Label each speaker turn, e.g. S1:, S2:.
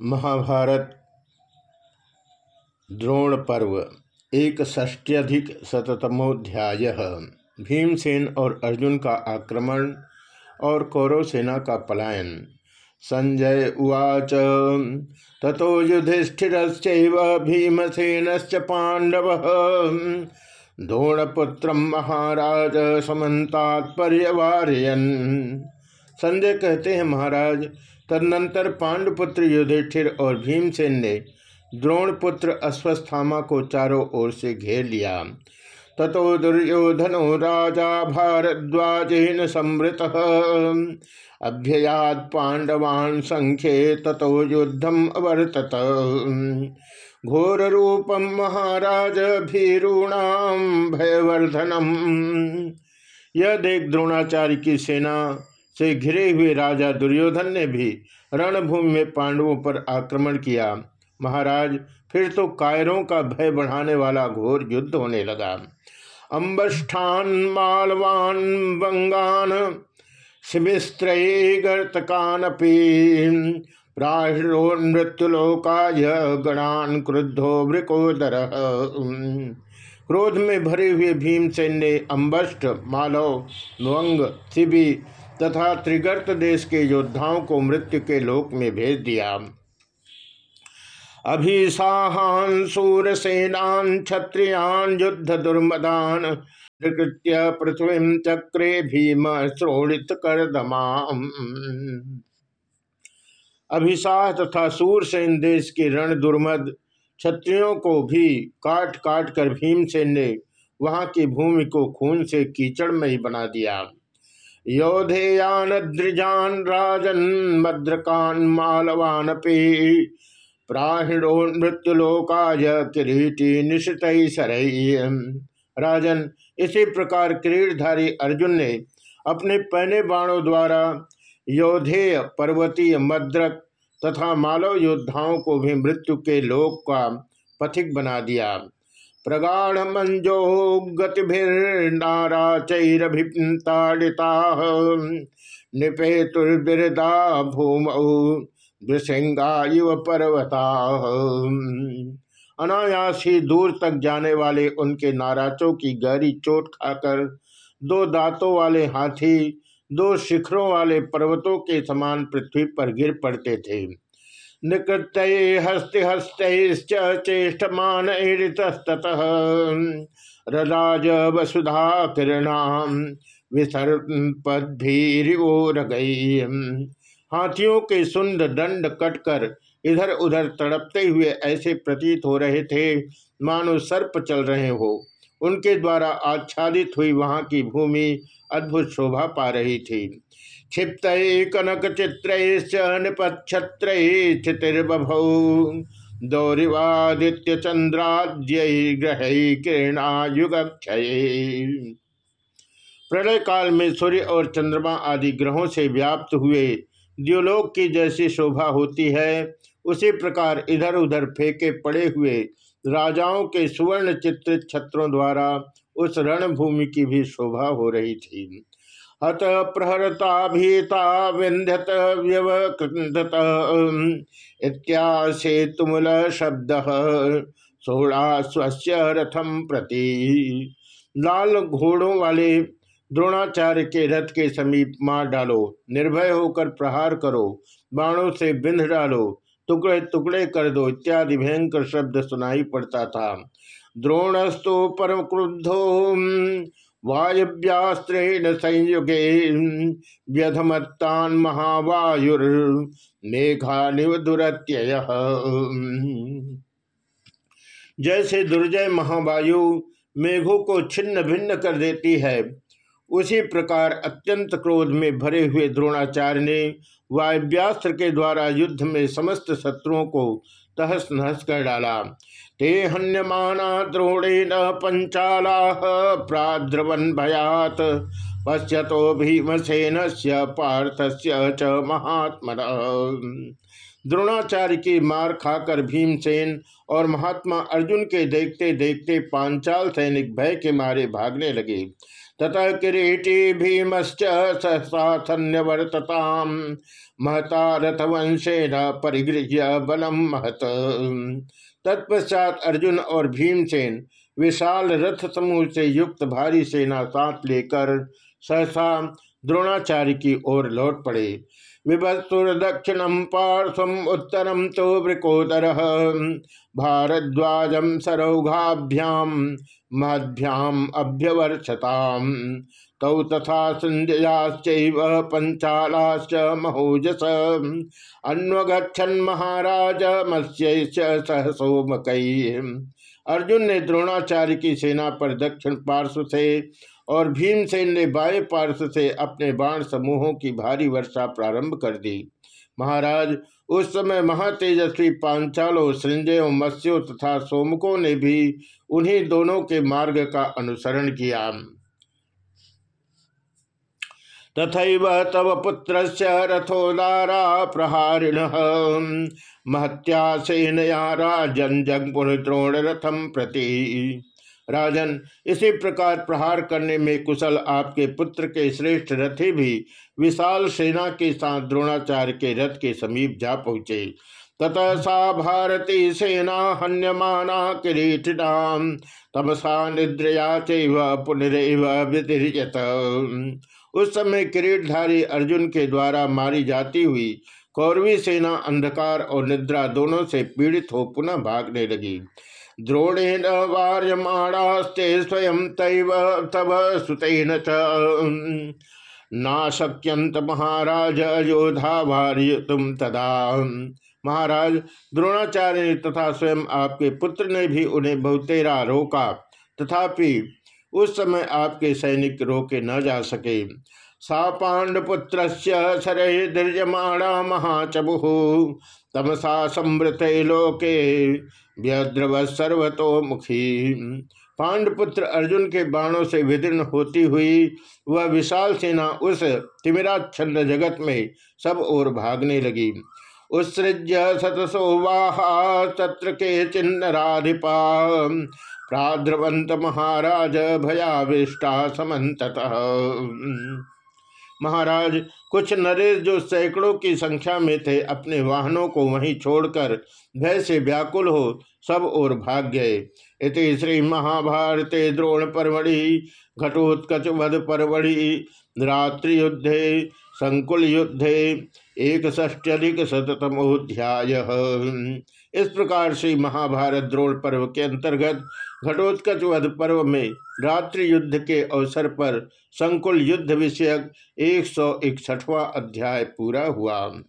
S1: महाभारत, द्रोण पर्व एक ष्ट्यधिक शतमोध्याय भीमसेन और अर्जुन का आक्रमण और कौरव सेना का पलायन। संजय उवाच, ततो युधिष्ठिर भीमसेन पांडव द्रोणपुत्र महाराज समन्तात्पर्यवारयन संजय कहते हैं, महाराज तदनंतर पांडुपुत्र युधिष्ठिर और भीमसेन ने द्रोणपुत्र अश्वस्थामा को चारों ओर से घेर लिया। ततो दुर्योधनो राजा भारद्वाजेन संवृत। अभ्ययात पांडवान संख्ये ततो युद्धम अवर्तत घोर रूपम महाराज भीरूणाम भयवर्धनम। यह देख द्रोणाचार्य की सेना से घिरे हुए राजा दुर्योधन ने भी रणभूमि में पांडवों पर आक्रमण किया। महाराज, फिर तो कायरों का भय बढ़ाने वाला घोर युद्ध होने लगा। अम्बष्ठान मालवान बंगान गणान क्रुद्धो वृकोदर। क्रोध में भरे हुए भीमसेन ने अम्बष्ट मालव वंग शिवि तथा त्रिगर्त देश के योद्धाओं को मृत्यु के लोक में भेज दिया। अभिसाहान सूरसेनान, क्षत्रियान, युद्ध दुर्मदान पृथ्वी चक्रे भीम श्रोणित कर अभिसाह तथा सूरसेन देश के रण दुर्मद क्षत्रियों को भी काट काट कर भीमसेन ने वहाँ की भूमि को खून से कीचड़ में ही बना दिया। योधेयान द्रिजान राजन मद्रकान मालवान प्राहिणो मृत्युलोकाय किरीटी निशित राजन, इसी प्रकार किरीटधारी अर्जुन ने अपने पहने बाणों द्वारा योधेय पर्वतीय मद्रक तथा मालव योद्धाओं को भी मृत्यु के लोक का पथिक बना दिया। प्रगाढ़ मंजो गतिभिर्नारा चैरभिताड़िता निपेतुर्बिरदा भूमौ दृशंगा युव पर्वता। अनायास ही दूर तक जाने वाले उनके नाराचों की गहरी चोट खाकर दो दांतों वाले हाथी, दो शिखरों वाले पर्वतों के समान पृथ्वी पर गिर पड़ते थे। निकृत हस्ते हस्त चेष्टमान रराज वसुधा किरणाम हाथियों के सुंद दंड कटकर इधर उधर तड़पते हुए ऐसे प्रतीत हो रहे थे, मानो सर्प चल रहे हो। उनके द्वारा आच्छादित हुई वहाँ की भूमि अद्भुत शोभा पा रही थी। क्षिप्त कनक चित्र निपक्षत्र क्षितिर्बभौ दौरिवादित्य चंद्राद्य ग्रह किरणायुग प्रलय काल में सूर्य और चंद्रमा आदि ग्रहों से व्याप्त हुए द्योलोक की जैसी शोभा होती है, उसी प्रकार इधर उधर फेंके पड़े हुए राजाओं के सुवर्ण चित्रित छत्रों द्वारा उस रणभूमि की भी शोभा हो रही थी। हत प्रहरता भीता विंध्यत व्यवकृत इत्यासे तुमुल शब्द सोड़ा स्वस्य रथम प्रति। लाल घोड़ों वाले द्रोणाचार्य के रथ के समीप मार डालो, निर्भय होकर प्रहार करो, बाणों से बिंध डालो, टुकड़े टुकड़े कर दो इत्यादि भयंकर शब्द सुनाई पड़ता था। द्रोणस्तु परम क्रुद्धो वायव्यास्त्रेण संयुगे व्यधमत्तान महावायुर मेघा निवदुरत्यय जैसे दुर्जय महावायु मेघों को छिन्न भिन्न कर देती है उसी प्रकार अत्यंत क्रोध में भरे हुए द्रोणाचार्य ने वायव्यास्त्र के द्वारा युद्ध में समस्त शत्रुओं को तहस नहस कर डाला। ते हन्यमाना द्रोणे न पंचाला प्राद्रवन भयात। पश्यतो भीमसेन से पार्थ से च महात्म द्रोणाचार्य की मार खाकर भीमसेन और महात्मा अर्जुन के देखते देखते पांचाल सैनिक भय के मारे भागने लगे। ततः किरीटी भीमश्च सहसा सहसान्यवर्तताम महता रथवंशेन परिगृह्य बलम महत। तत्पश्चात अर्जुन और भीमसेन विशाल रथ समूह से युक्त भारी सेना साथ लेकर सहसा द्रोणाचार्य की ओर लौट पड़े। विभत्सुर्दक्षिणम पार्श्वम उत्तरम तो वृकोदर। भारद्वाजम सरौघाभ्याम महद्भ्याम अभ्यवर्षताम तौ तथा संजयाश्च पंचालाश्च महोजस। अन्वगछन महाराज मत्स्य सहसोमक अर्जुन ने द्रोणाचार्य की सेना पर दक्षिण पार्श्व से और भीमसेन ने बाएँ पार्श्व से अपने बाण समूहों की भारी वर्षा प्रारंभ कर दी। महाराज, उस समय महातेजस्वी पांचालों, संजयों, मत्स्यों तथा सोमकों ने भी उन्हीं दोनों के मार्ग का अनुसरण किया। तथा तव पुत्र रथोदारा प्रहारिण। महत्या सेनया राजन जगपुर द्रोण रथम प्रति। राजन, इसी प्रकार प्रहार करने में कुशल आपके पुत्र के श्रेष्ठ रथी भी विशाल सेना के साथ द्रोणाचार्य के रथ के समीप जा पहुँचे। ततः सा भारती सेना हन्यमाना किरीटिनाम तमसा निद्रया चैव पुनरव व्यतिरियत उस समय किरीटधारी अर्जुन के द्वारा मारी जाती हुई कौरवी सेना अंधकार और निद्रा दोनों से पीड़ित हो पुनः भागने लगी। द्रोणेन वार्यमाणास्ते स्वयं तैव तव सुतेन च। नाशक्यंत महाराज योधा वार्य तुम तदा। महाराज, द्रोणाचार्य तथा स्वयं आपके पुत्र ने भी उन्हें बहुतेरा रोका। तथापि, उस समय आपके सैनिक रोके न जा सके। सा पांडपुत्र शरय दीर्यमाणा महाचबु तमसा समृत लोके व्यद्रव सर्वतोमुखी पांडपुत्र अर्जुन के बाणों से विदीर्ण होती हुई, वह विशाल सेना उस तिमिराच्छन्न जगत में सब ओर भागने लगी। उत्सृज्य सतसो वाहा तत्र के चिन्ह राधिपा प्राद्रवंत महाराज भयाविष्टा समत महाराज, कुछ नरेश जो सैकड़ों की संख्या में थे, अपने वाहनों को वहीं छोड़कर भय से व्याकुल हो सब ओर भाग गए। इति श्री महाभारते द्रोण परवड़ी घटोत्कच वध परवड़ी रात्रि युद्धे, संकुल युद्धे एक ष्ट्यधिक शतमोध्याय इस प्रकार से महाभारत द्रोण पर्व के अंतर्गत घटोत्कच वध पर्व में रात्रि युद्ध के अवसर पर संकुल युद्ध विषयक एक सौ अध्याय पूरा हुआ।